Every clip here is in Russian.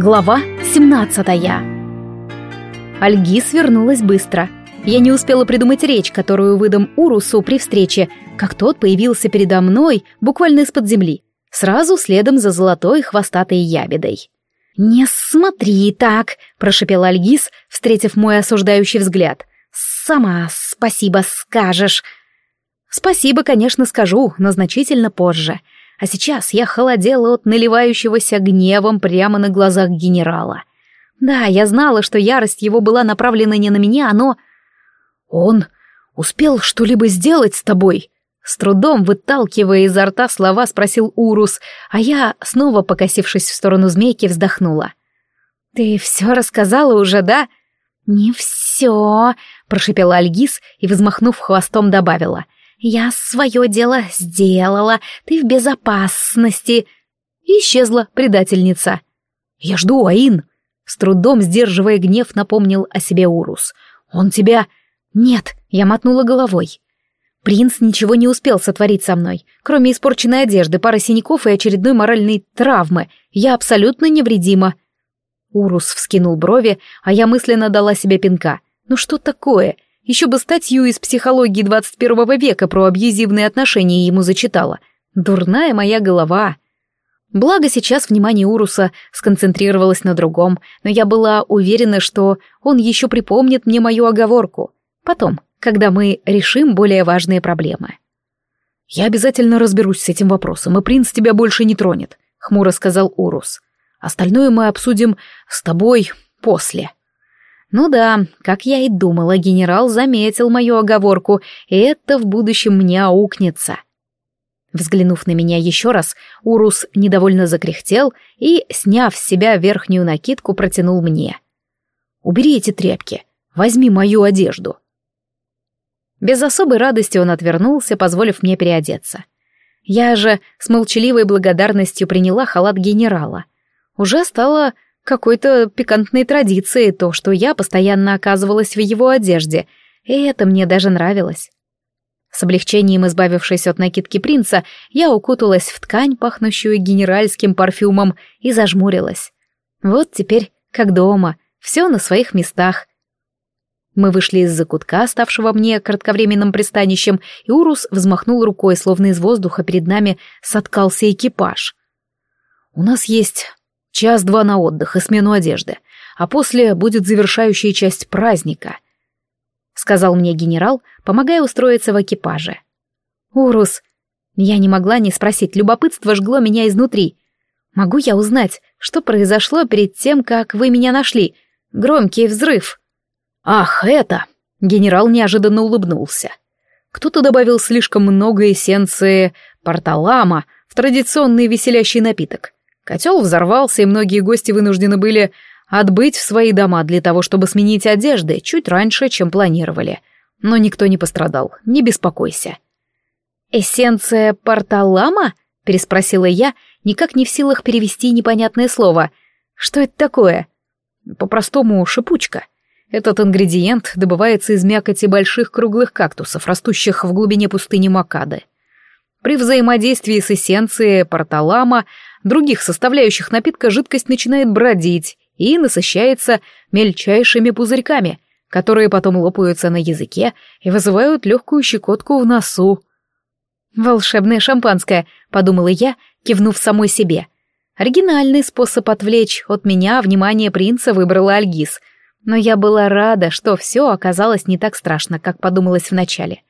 Глава 17 Альгис вернулась быстро. Я не успела придумать речь, которую выдам Урусу при встрече, как тот появился передо мной буквально из-под земли, сразу следом за золотой хвостатой ябедой. «Не смотри так!» — прошепел Альгис, встретив мой осуждающий взгляд. «Сама спасибо скажешь!» «Спасибо, конечно, скажу, но значительно позже. А сейчас я холодела от наливающегося гневом прямо на глазах генерала. Да, я знала, что ярость его была направлена не на меня, но... «Он успел что-либо сделать с тобой?» С трудом выталкивая изо рта слова, спросил Урус, а я, снова покосившись в сторону змейки, вздохнула. «Ты все рассказала уже, да?» «Не все», — прошипела Альгис и, взмахнув хвостом, добавила — «Я свое дело сделала, ты в безопасности!» Исчезла предательница. «Я жду, Аин!» С трудом сдерживая гнев, напомнил о себе Урус. «Он тебя...» «Нет!» — я мотнула головой. Принц ничего не успел сотворить со мной, кроме испорченной одежды, пары синяков и очередной моральной травмы. Я абсолютно невредима. Урус вскинул брови, а я мысленно дала себе пинка. «Ну что такое? Еще бы статью из психологии 21 века про абьюзивные отношения ему зачитала. Дурная моя голова. Благо сейчас внимание Уруса сконцентрировалось на другом, но я была уверена, что он еще припомнит мне мою оговорку. Потом, когда мы решим более важные проблемы. «Я обязательно разберусь с этим вопросом, и принц тебя больше не тронет», — хмуро сказал Урус. «Остальное мы обсудим с тобой после». Ну да, как я и думала, генерал заметил мою оговорку, и это в будущем мне аукнется. Взглянув на меня еще раз, Урус недовольно закряхтел и, сняв с себя верхнюю накидку, протянул мне. «Убери эти тряпки, возьми мою одежду». Без особой радости он отвернулся, позволив мне переодеться. Я же с молчаливой благодарностью приняла халат генерала. Уже стало какой-то пикантной традицией то, что я постоянно оказывалась в его одежде, и это мне даже нравилось. С облегчением избавившись от накидки принца, я укуталась в ткань, пахнущую генеральским парфюмом, и зажмурилась. Вот теперь, как дома, все на своих местах. Мы вышли из закутка, ставшего мне кратковременным пристанищем, и Урус взмахнул рукой, словно из воздуха перед нами соткался экипаж. «У нас есть Час-два на отдых и смену одежды, а после будет завершающая часть праздника», — сказал мне генерал, помогая устроиться в экипаже. «Урус!» Я не могла не спросить, любопытство жгло меня изнутри. «Могу я узнать, что произошло перед тем, как вы меня нашли? Громкий взрыв!» «Ах, это!» — генерал неожиданно улыбнулся. Кто-то добавил слишком много эссенции порталама в традиционный веселящий напиток. Котел взорвался, и многие гости вынуждены были отбыть в свои дома для того, чтобы сменить одежды чуть раньше, чем планировали. Но никто не пострадал, не беспокойся. «Эссенция порталама?» — переспросила я, никак не в силах перевести непонятное слово. «Что это такое?» «По-простому шипучка. Этот ингредиент добывается из мякоти больших круглых кактусов, растущих в глубине пустыни Макады. При взаимодействии с эссенцией порталама других составляющих напитка жидкость начинает бродить и насыщается мельчайшими пузырьками, которые потом лопаются на языке и вызывают легкую щекотку в носу. «Волшебное шампанское», — подумала я, кивнув самой себе. Оригинальный способ отвлечь от меня внимание принца выбрала Альгиз, но я была рада, что все оказалось не так страшно, как подумалось вначале,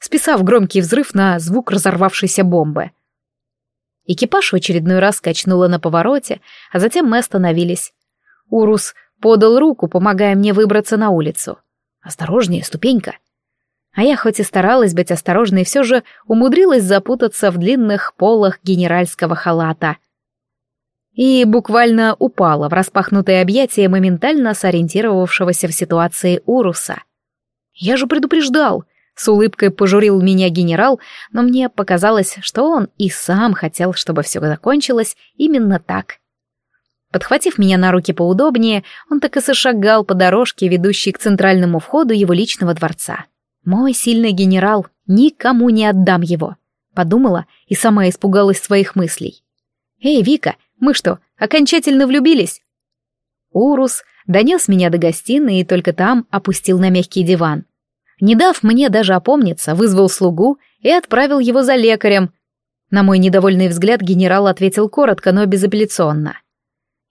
списав громкий взрыв на звук разорвавшейся бомбы. Экипаж в очередной раз качнуло на повороте, а затем мы остановились. Урус подал руку, помогая мне выбраться на улицу. «Осторожнее, ступенька!» А я хоть и старалась быть осторожной, все же умудрилась запутаться в длинных полах генеральского халата. И буквально упала в распахнутое объятие моментально сориентировавшегося в ситуации Уруса. «Я же предупреждал!» С улыбкой пожурил меня генерал, но мне показалось, что он и сам хотел, чтобы все закончилось именно так. Подхватив меня на руки поудобнее, он так и сошагал по дорожке, ведущей к центральному входу его личного дворца. «Мой сильный генерал, никому не отдам его», — подумала и сама испугалась своих мыслей. «Эй, Вика, мы что, окончательно влюбились?» Урус донес меня до гостиной и только там опустил на мягкий диван. Не дав мне даже опомниться, вызвал слугу и отправил его за лекарем. На мой недовольный взгляд генерал ответил коротко, но безапелляционно.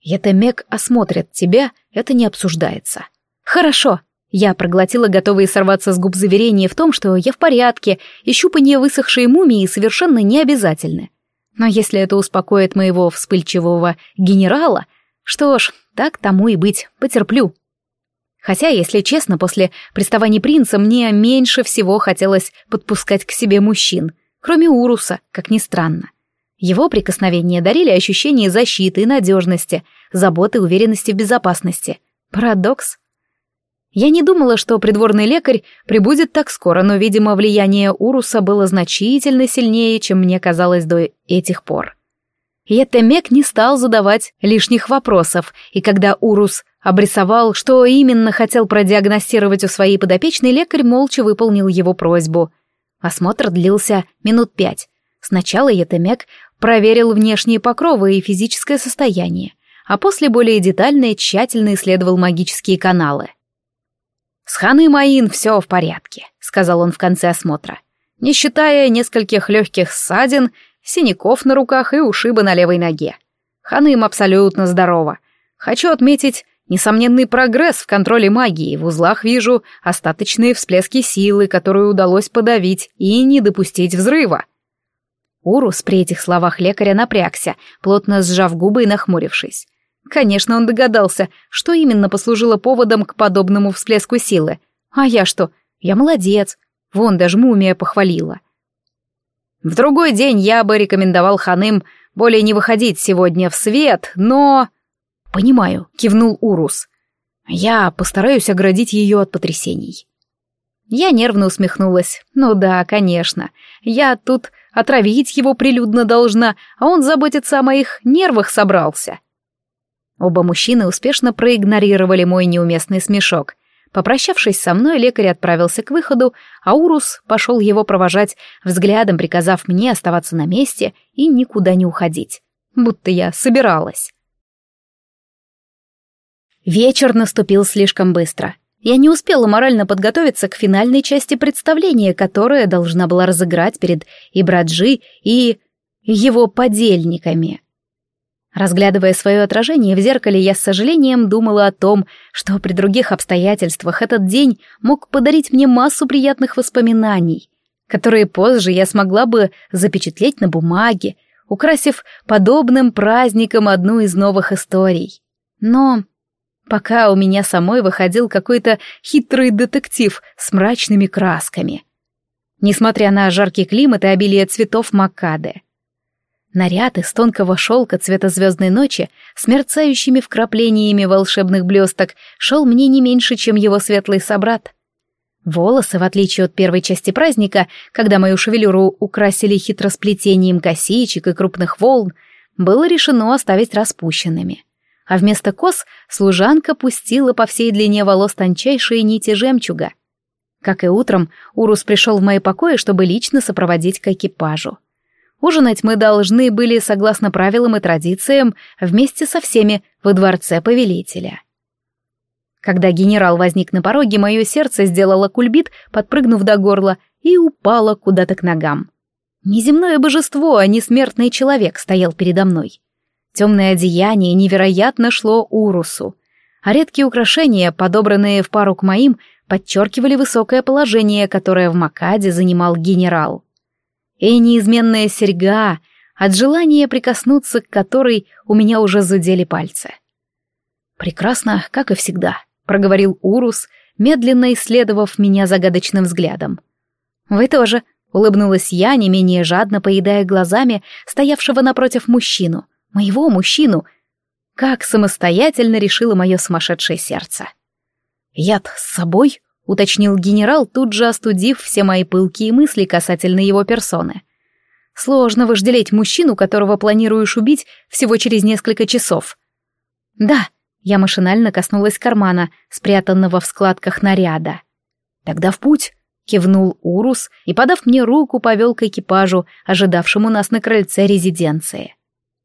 «Етемек осмотрит тебя, это не обсуждается». «Хорошо», я проглотила готовые сорваться с губ заверения в том, что я в порядке, и щупанье высохшей мумии совершенно не обязательны. Но если это успокоит моего вспыльчивого генерала, что ж, так тому и быть, потерплю. Хотя, если честно, после приставания принца мне меньше всего хотелось подпускать к себе мужчин, кроме Уруса, как ни странно. Его прикосновения дарили ощущение защиты и надежности, заботы и уверенности в безопасности. Парадокс. Я не думала, что придворный лекарь прибудет так скоро, но, видимо, влияние Уруса было значительно сильнее, чем мне казалось до этих пор. Етемек не стал задавать лишних вопросов, и когда Урус обрисовал, что именно хотел продиагностировать у своей подопечной, лекарь молча выполнил его просьбу. Осмотр длился минут пять. Сначала Етемек проверил внешние покровы и физическое состояние, а после более детально и тщательно исследовал магические каналы. «С Ханой Маин все в порядке», — сказал он в конце осмотра. «Не считая нескольких легких ссадин, синяков на руках и ушиба на левой ноге. Ханым абсолютно здорова. Хочу отметить несомненный прогресс в контроле магии. В узлах вижу остаточные всплески силы, которые удалось подавить и не допустить взрыва». Урус при этих словах лекаря напрягся, плотно сжав губы и нахмурившись. Конечно, он догадался, что именно послужило поводом к подобному всплеску силы. А я что? Я молодец. Вон даже мумия похвалила. В другой день я бы рекомендовал Ханым более не выходить сегодня в свет, но... Понимаю, кивнул Урус. Я постараюсь оградить ее от потрясений. Я нервно усмехнулась. Ну да, конечно. Я тут отравить его прилюдно должна, а он заботиться о моих нервах собрался. Оба мужчины успешно проигнорировали мой неуместный смешок. Попрощавшись со мной, лекарь отправился к выходу, а Урус пошел его провожать, взглядом приказав мне оставаться на месте и никуда не уходить. Будто я собиралась. Вечер наступил слишком быстро. Я не успела морально подготовиться к финальной части представления, которое должна была разыграть перед Ибраджи и его подельниками. Разглядывая свое отражение в зеркале, я с сожалением думала о том, что при других обстоятельствах этот день мог подарить мне массу приятных воспоминаний, которые позже я смогла бы запечатлеть на бумаге, украсив подобным праздником одну из новых историй. Но пока у меня самой выходил какой-то хитрый детектив с мрачными красками. Несмотря на жаркий климат и обилие цветов макады. Наряд из тонкого шелка цвета звездной ночи с мерцающими вкраплениями волшебных блесток шел мне не меньше, чем его светлый собрат. Волосы, в отличие от первой части праздника, когда мою шевелюру украсили хитросплетением косичек и крупных волн, было решено оставить распущенными. А вместо кос служанка пустила по всей длине волос тончайшие нити жемчуга. Как и утром, Урус пришел в мои покои, чтобы лично сопроводить к экипажу. Ужинать мы должны были, согласно правилам и традициям, вместе со всеми во дворце повелителя. Когда генерал возник на пороге, мое сердце сделало кульбит, подпрыгнув до горла, и упало куда-то к ногам. Неземное божество, а не смертный человек стоял передо мной. Темное одеяние невероятно шло Урусу, а редкие украшения, подобранные в пару к моим, подчеркивали высокое положение, которое в Макаде занимал генерал и неизменная серьга, от желания прикоснуться к которой у меня уже зудели пальцы. «Прекрасно, как и всегда», — проговорил Урус, медленно исследовав меня загадочным взглядом. «Вы тоже», — улыбнулась я, не менее жадно поедая глазами стоявшего напротив мужчину, моего мужчину, как самостоятельно решило мое сумасшедшее сердце. «Яд с собой?» — уточнил генерал, тут же остудив все мои пылкие мысли касательно его персоны. «Сложно вожделеть мужчину, которого планируешь убить всего через несколько часов». «Да», — я машинально коснулась кармана, спрятанного в складках наряда. «Тогда в путь», — кивнул Урус и, подав мне руку, повел к экипажу, ожидавшему нас на крыльце резиденции.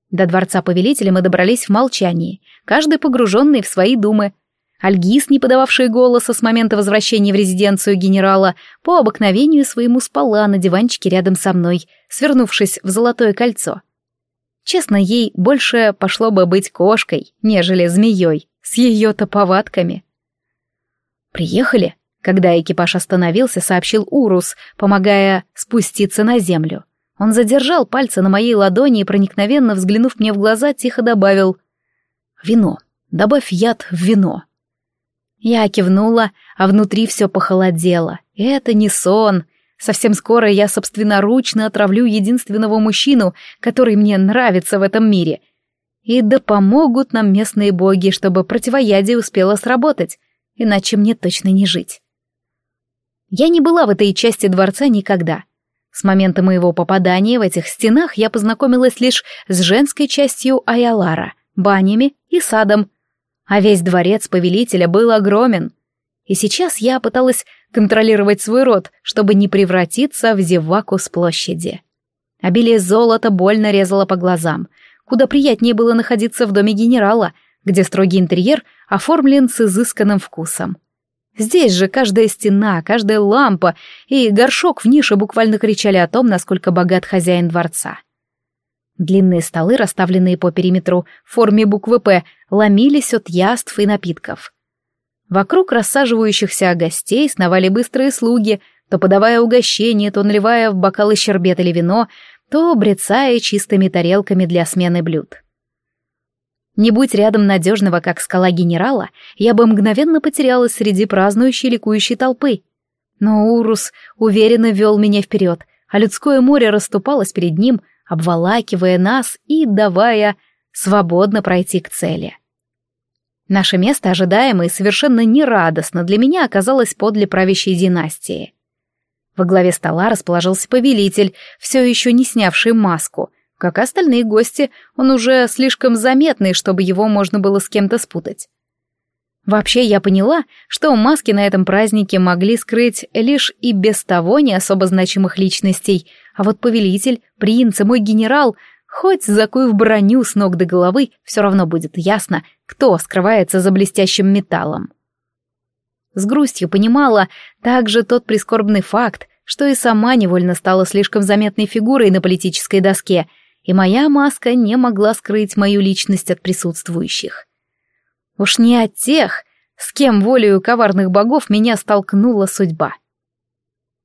До дворца повелителя мы добрались в молчании, каждый погруженный в свои думы. Альгиз, не подававшая голоса с момента возвращения в резиденцию генерала, по обыкновению своему спала на диванчике рядом со мной, свернувшись в золотое кольцо. Честно, ей больше пошло бы быть кошкой, нежели змеей, с ее-то повадками. «Приехали?» Когда экипаж остановился, сообщил Урус, помогая спуститься на землю. Он задержал пальцы на моей ладони и, проникновенно взглянув мне в глаза, тихо добавил «Вино. Добавь яд в вино». Я кивнула, а внутри все похолодело. Это не сон. Совсем скоро я собственноручно отравлю единственного мужчину, который мне нравится в этом мире. И да помогут нам местные боги, чтобы противоядие успело сработать, иначе мне точно не жить. Я не была в этой части дворца никогда. С момента моего попадания в этих стенах я познакомилась лишь с женской частью Аялара, банями и садом, а весь дворец повелителя был огромен. И сейчас я пыталась контролировать свой рот, чтобы не превратиться в зеваку с площади. Обилие золота больно резало по глазам. Куда приятнее было находиться в доме генерала, где строгий интерьер оформлен с изысканным вкусом. Здесь же каждая стена, каждая лампа и горшок в нише буквально кричали о том, насколько богат хозяин дворца. Длинные столы, расставленные по периметру в форме буквы «П», ломились от яств и напитков. Вокруг рассаживающихся гостей сновали быстрые слуги, то подавая угощение, то наливая в бокалы щербет или вино, то брецая чистыми тарелками для смены блюд. Не будь рядом надежного, как скала генерала, я бы мгновенно потерялась среди празднующей ликующей толпы. Но Урус уверенно вел меня вперед, а людское море расступалось перед ним, обволакивая нас и давая свободно пройти к цели. Наше место ожидаемо и совершенно нерадостно для меня оказалось подле правящей династии. Во главе стола расположился повелитель, все еще не снявший маску, как остальные гости, он уже слишком заметный, чтобы его можно было с кем-то спутать. Вообще я поняла, что маски на этом празднике могли скрыть лишь и без того не особо значимых личностей, а вот повелитель, принц и мой генерал, хоть закуй в броню с ног до головы, все равно будет ясно, кто скрывается за блестящим металлом. С грустью понимала также тот прискорбный факт, что и сама невольно стала слишком заметной фигурой на политической доске — и моя маска не могла скрыть мою личность от присутствующих. Уж не от тех, с кем волею коварных богов меня столкнула судьба.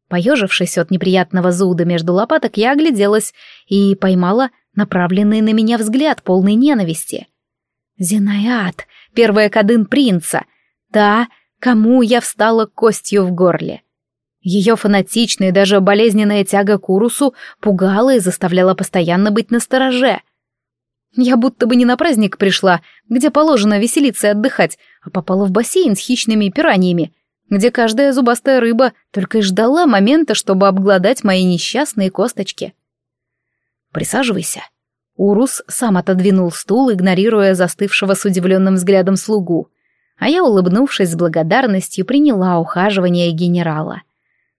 Поежившись от неприятного зуда между лопаток, я огляделась и поймала направленный на меня взгляд полной ненависти. Зинаят, первая кадын принца, та, кому я встала костью в горле. Ее фанатичная и даже болезненная тяга к Урусу пугала и заставляла постоянно быть настороже. Я будто бы не на праздник пришла, где положено веселиться и отдыхать, а попала в бассейн с хищными пираньями, где каждая зубастая рыба только и ждала момента, чтобы обглодать мои несчастные косточки. «Присаживайся». Урус сам отодвинул стул, игнорируя застывшего с удивленным взглядом слугу, а я, улыбнувшись с благодарностью, приняла ухаживание генерала —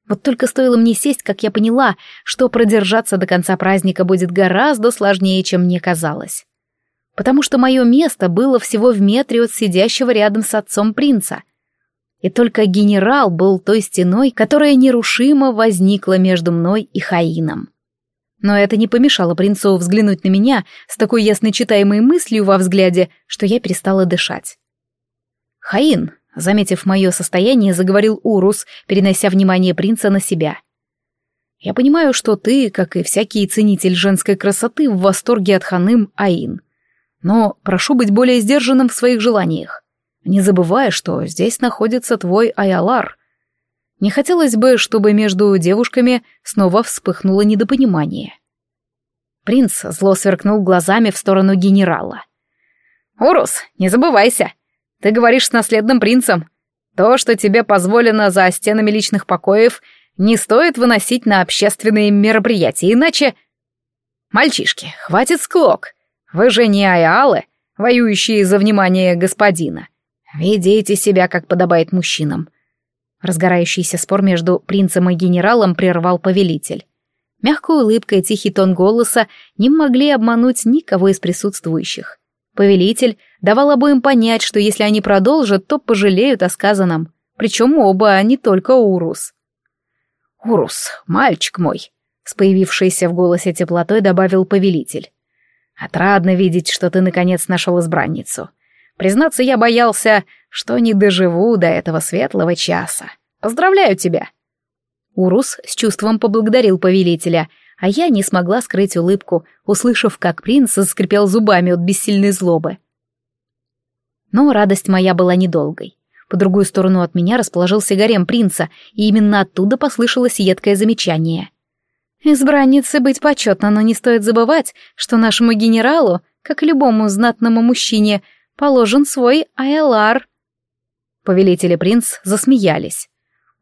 вот только стоило мне сесть, как я поняла, что продержаться до конца праздника будет гораздо сложнее, чем мне казалось. Потому что мое место было всего в метре от сидящего рядом с отцом принца. И только генерал был той стеной, которая нерушимо возникла между мной и Хаином. Но это не помешало принцу взглянуть на меня с такой ясно читаемой мыслью во взгляде, что я перестала дышать. «Хаин, Заметив мое состояние, заговорил Урус, перенося внимание принца на себя. «Я понимаю, что ты, как и всякий ценитель женской красоты, в восторге от Ханым Аин. Но прошу быть более сдержанным в своих желаниях. Не забывай, что здесь находится твой Аялар. Не хотелось бы, чтобы между девушками снова вспыхнуло недопонимание». Принц зло сверкнул глазами в сторону генерала. «Урус, не забывайся!» Ты говоришь с наследным принцем. То, что тебе позволено за стенами личных покоев, не стоит выносить на общественные мероприятия, иначе... Мальчишки, хватит склок. Вы же не айалы, воюющие за внимание господина. Ведите себя, как подобает мужчинам. Разгорающийся спор между принцем и генералом прервал повелитель. Мягкая улыбка и тихий тон голоса не могли обмануть никого из присутствующих. Повелитель давал обоим понять, что если они продолжат, то пожалеют о сказанном. Причем оба, а не только Урус. «Урус, мальчик мой», — с появившейся в голосе теплотой добавил повелитель. «Отрадно видеть, что ты наконец нашел избранницу. Признаться, я боялся, что не доживу до этого светлого часа. Поздравляю тебя!» Урус с чувством поблагодарил повелителя, а я не смогла скрыть улыбку, услышав, как принц заскрипел зубами от бессильной злобы. Но радость моя была недолгой. По другую сторону от меня расположился гарем принца, и именно оттуда послышалось едкое замечание. «Избраннице быть почетно, но не стоит забывать, что нашему генералу, как и любому знатному мужчине, положен свой айлар». Повелители принц засмеялись.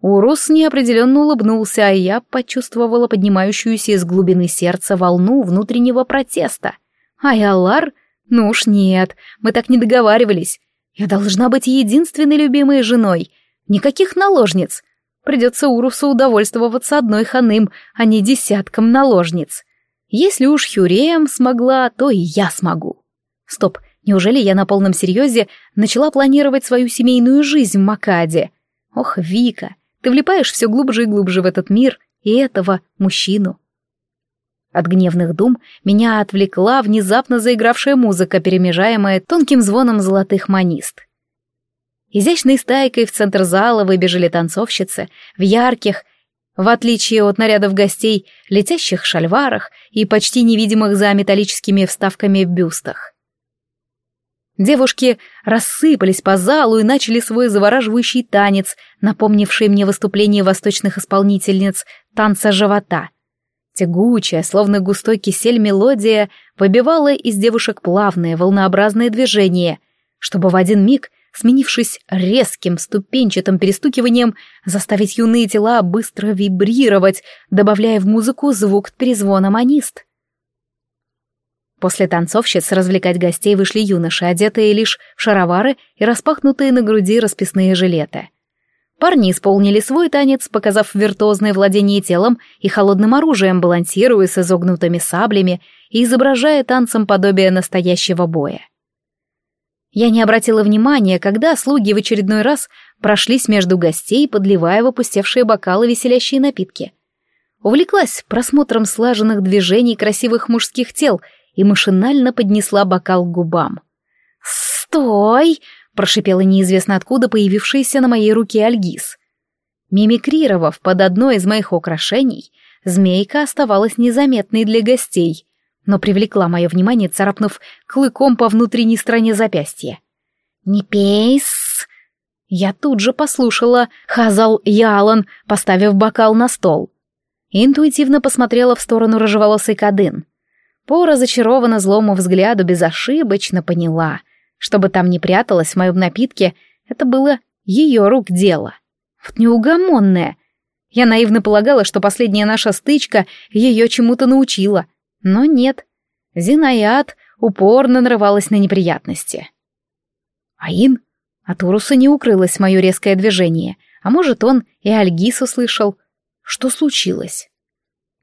Урус неопределенно улыбнулся, а я почувствовала поднимающуюся из глубины сердца волну внутреннего протеста. Айлар? Ну уж нет, мы так не договаривались. Я должна быть единственной любимой женой. Никаких наложниц. Придется Урусу удовольствоваться одной ханым, а не десятком наложниц. Если уж Хюреем смогла, то и я смогу. Стоп, неужели я на полном серьезе начала планировать свою семейную жизнь в Макаде? Ох, Вика, ты влипаешь все глубже и глубже в этот мир и этого мужчину. От гневных дум меня отвлекла внезапно заигравшая музыка, перемежаемая тонким звоном золотых манист. Изящной стайкой в центр зала выбежали танцовщицы в ярких, в отличие от нарядов гостей, летящих шальварах и почти невидимых за металлическими вставками бюстах. Девушки рассыпались по залу и начали свой завораживающий танец, напомнивший мне выступление восточных исполнительниц танца живота — Тягучая, словно густой кисель мелодия, выбивала из девушек плавные, волнообразные движения, чтобы в один миг, сменившись резким, ступенчатым перестукиванием, заставить юные тела быстро вибрировать, добавляя в музыку звук перезвона манист. После танцовщиц развлекать гостей вышли юноши, одетые лишь в шаровары и распахнутые на груди расписные жилеты — Парни исполнили свой танец, показав виртуозное владение телом и холодным оружием, балансируя с изогнутыми саблями и изображая танцем подобие настоящего боя. Я не обратила внимания, когда слуги в очередной раз прошлись между гостей, подливая в бокалы веселящие напитки. Увлеклась просмотром слаженных движений красивых мужских тел и машинально поднесла бокал к губам. «Стой!» прошипела неизвестно откуда появившаяся на моей руке Альгиз. Мимикрировав под одно из моих украшений, змейка оставалась незаметной для гостей, но привлекла мое внимание, царапнув клыком по внутренней стороне запястья. «Не пейс!» Я тут же послушала Хазал Ялан, поставив бокал на стол. Интуитивно посмотрела в сторону рыжеволосой Кадын. По разочарованно злому взгляду безошибочно поняла — чтобы там не пряталась в моем напитке, это было ее рук дело. Вот неугомонная. Я наивно полагала, что последняя наша стычка ее чему-то научила. Но нет. Зинаят упорно нарывалась на неприятности. Аин? От Уруса не укрылось мое резкое движение. А может, он и Альгис услышал. Что случилось?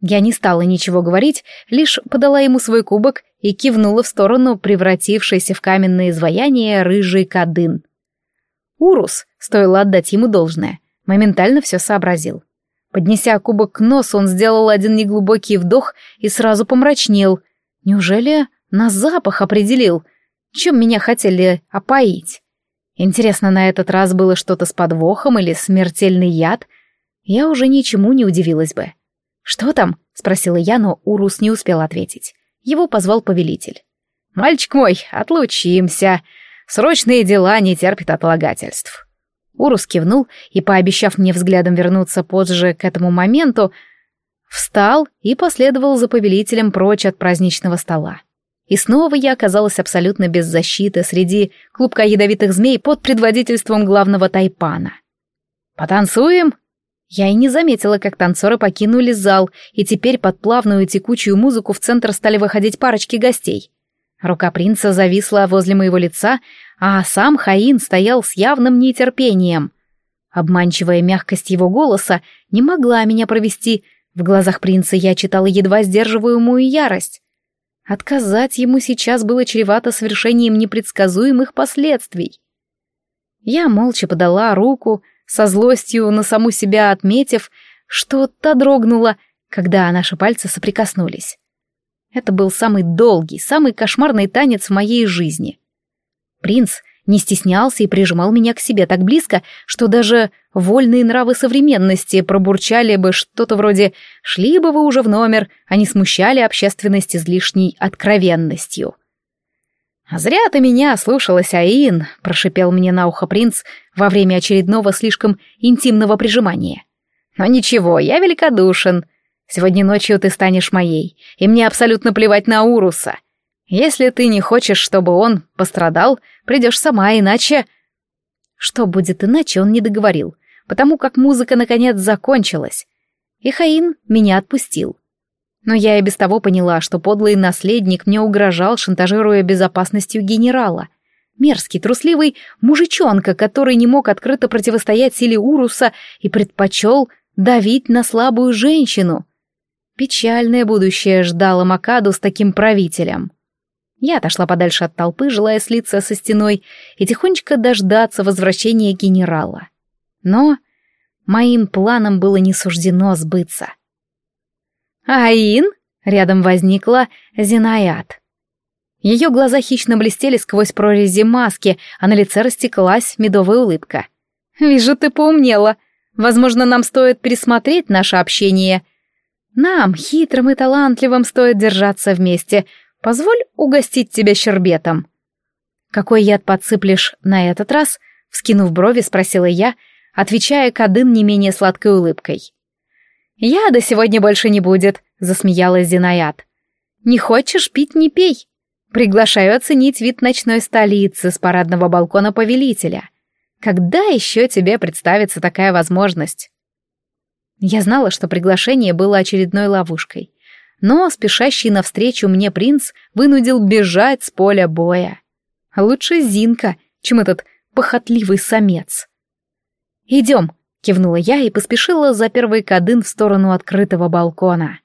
Я не стала ничего говорить, лишь подала ему свой кубок и кивнула в сторону превратившейся в каменное изваяние рыжий кадын. Урус, стоило отдать ему должное, моментально все сообразил. Поднеся кубок к носу, он сделал один неглубокий вдох и сразу помрачнел. Неужели на запах определил, чем меня хотели опоить? Интересно, на этот раз было что-то с подвохом или смертельный яд? Я уже ничему не удивилась бы. «Что там?» — спросила я, но Урус не успел ответить. Его позвал повелитель. «Мальчик мой, отлучимся. Срочные дела не терпят отлагательств». Урус кивнул и, пообещав мне взглядом вернуться позже к этому моменту, встал и последовал за повелителем прочь от праздничного стола. И снова я оказалась абсолютно без защиты среди клубка ядовитых змей под предводительством главного тайпана. «Потанцуем?» Я и не заметила, как танцоры покинули зал, и теперь под плавную текучую музыку в центр стали выходить парочки гостей. Рука принца зависла возле моего лица, а сам Хаин стоял с явным нетерпением. Обманчивая мягкость его голоса не могла меня провести В глазах принца я читала едва сдерживаемую ярость. Отказать ему сейчас было чревато совершением непредсказуемых последствий. Я молча подала руку, со злостью на саму себя отметив, что та дрогнула, когда наши пальцы соприкоснулись. Это был самый долгий, самый кошмарный танец в моей жизни. Принц не стеснялся и прижимал меня к себе так близко, что даже вольные нравы современности пробурчали бы что-то вроде «шли бы вы уже в номер», а не смущали общественность излишней откровенностью. «А зря ты меня слушалась, Аин», — прошипел мне на ухо принц во время очередного слишком интимного прижимания. «Но ничего, я великодушен. Сегодня ночью ты станешь моей, и мне абсолютно плевать на Уруса. Если ты не хочешь, чтобы он пострадал, придешь сама, иначе...» Что будет иначе, он не договорил, потому как музыка наконец закончилась, и Хаин меня отпустил. Но я и без того поняла, что подлый наследник мне угрожал, шантажируя безопасностью генерала. Мерзкий, трусливый мужичонка, который не мог открыто противостоять силе Уруса и предпочел давить на слабую женщину. Печальное будущее ждало Макаду с таким правителем. Я отошла подальше от толпы, желая слиться со стеной и тихонечко дождаться возвращения генерала. Но моим планам было не суждено сбыться. «Аин?» — рядом возникла Зинаят. Ее глаза хищно блестели сквозь прорези маски, а на лице растеклась медовая улыбка. «Вижу, ты поумнела. Возможно, нам стоит пересмотреть наше общение. Нам, хитрым и талантливым, стоит держаться вместе. Позволь угостить тебя щербетом». «Какой яд подсыплешь на этот раз?» — вскинув брови, спросила я, отвечая Кадын не менее сладкой улыбкой. «Яда сегодня больше не будет», — засмеялась Зинаят. «Не хочешь пить — не пей. Приглашаю оценить вид ночной столицы с парадного балкона повелителя. Когда еще тебе представится такая возможность?» Я знала, что приглашение было очередной ловушкой, но спешащий навстречу мне принц вынудил бежать с поля боя. Лучше Зинка, чем этот похотливый самец. «Идем», — кивнула я и поспешила за первый кадын в сторону открытого балкона.